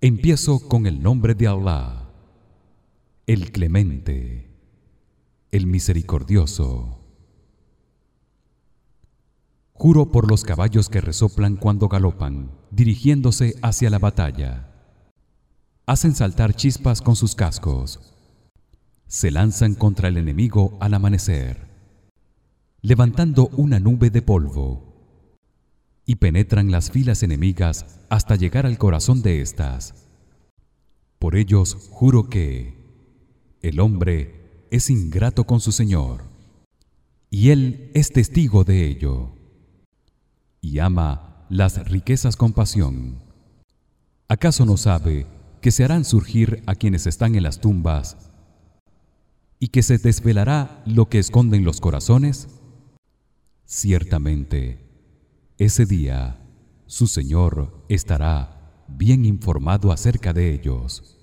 Empiezo con el nombre de Allah, el Clemente, el Misericordioso. Juro por los caballos que resoplan cuando galopan, dirigiéndose hacia la batalla. Hacen saltar chispas con sus cascos. Se lanzan contra el enemigo al amanecer, levantando una nube de polvo y penetran las filas enemigas hasta llegar al corazón de estas. Por ellos juro que el hombre es ingrato con su Señor y él es testigo de ello y ama las riquezas con pasión. ¿Acaso no sabe que se harán surgir a quienes están en las tumbas y que se desvelará lo que esconden los corazones? Ciertamente ese día su Señor estará bien informado acerca de ellos.